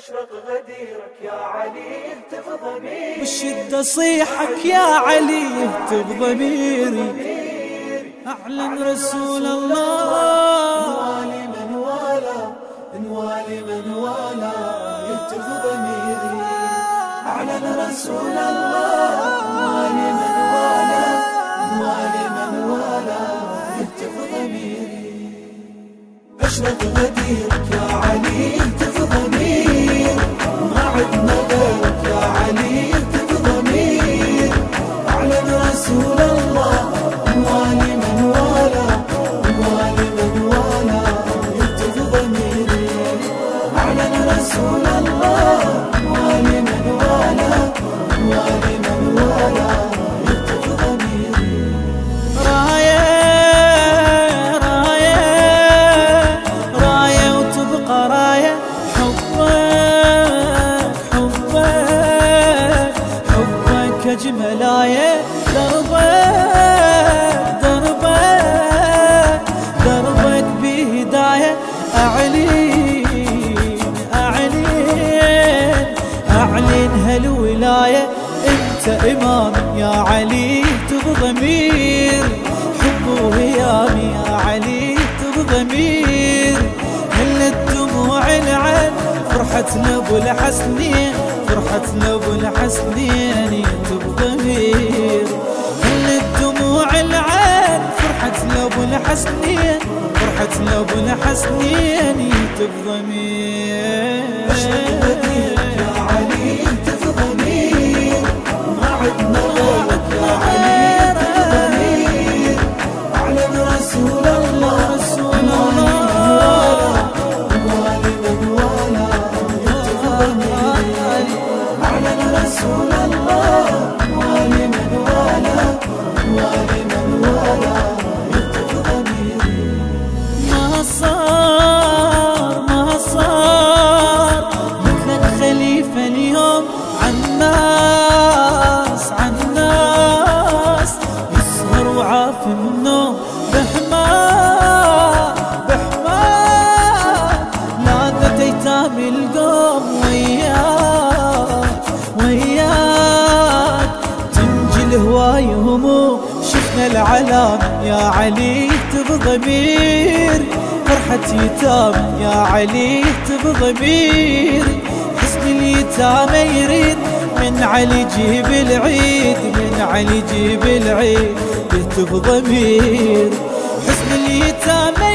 أشرق غديرك يا علي اهتف ضميري بالشدة صيحك يا علي اهتف ضميري أعلن رسول الله. نوالي من والى نوالي من والى يهتف ضميري أعلن رسول الله. نوالي من والى نوالي من والى يهتف ضميري أشرق غديرك يا راية حبك حبك حبك أجمل آية دربك دربك دربك بهداية. أعلن أعلن أعلن هالولاية. أنت إمام يا علي تبضمير حب وهيام يا علي تبضمير فرحتنا أبو الحسنين فرحتنا أبو الحسنين تبضمير هل الدموع العين فرحتنا أبو الحسنين فرحتنا أبو الحسنين تبضمير القوم وياك. وياك تنجي الهواي هموم شفنا العلام. يا علي تبضمير فرحة يتام يا علي تبضمير حسن اليتامى يريد. من علي جيب العيد. من علي جيب العيد. يهتف ضمير. حسن اليتامى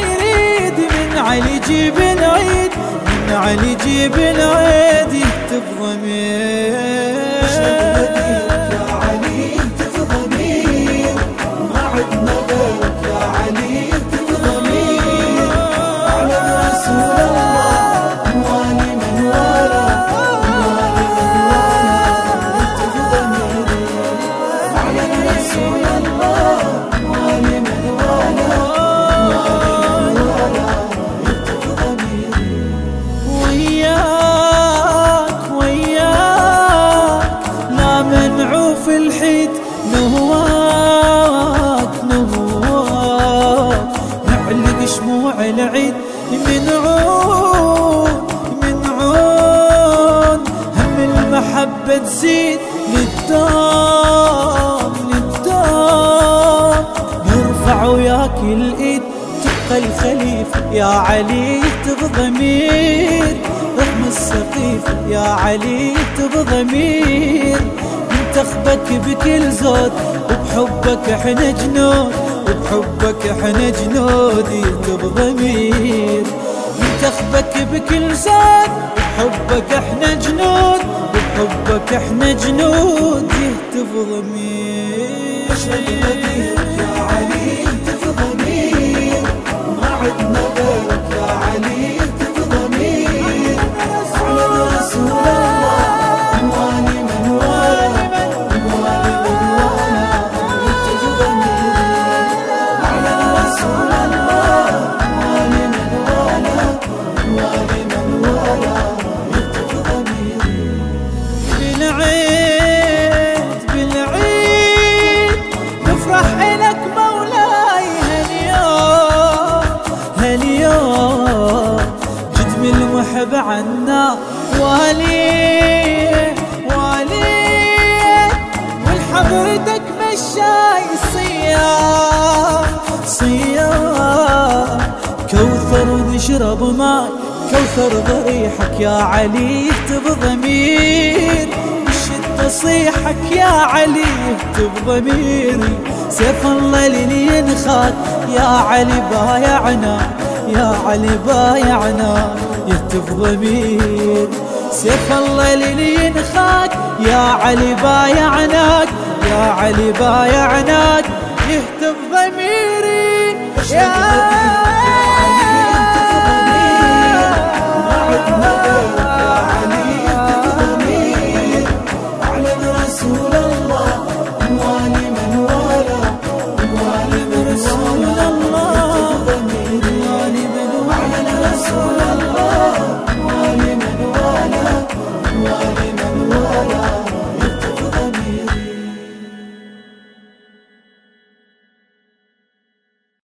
علي جيب العيد من علي جيب العيد يهتف ضمير العيد. من عون من عون هم المحبة تزيد. للدام للدام نرفع وياك الإيد. تبقى الخليفة يا علي تبضمير رغم السقيف يا علي تبضمير منتخبك بكل زود وبحبك إحنا جنود. وبحبك إحنا جنود تبضمير منتخبك بكل زود وبحبك إحنا جنود وبحبك إحنا جنود يهتف ضمير. يا علي اهتف هاليوم هاليوم جد من المحب عنا واليه واليه والحضرتك مشاي صيام صيام كوثر ونشرب ماي كوثر ضريحك يا علي يكتب ضمير شد تصيحك يا علي يكتب ضميري سيف الله للي ينخاك يا علي بايعنا يا علي بايعنا. يهتف ضمير سيف الله للي ينخاك يا علي بايعناك يا علي بايعناك. يهتف ضميري يا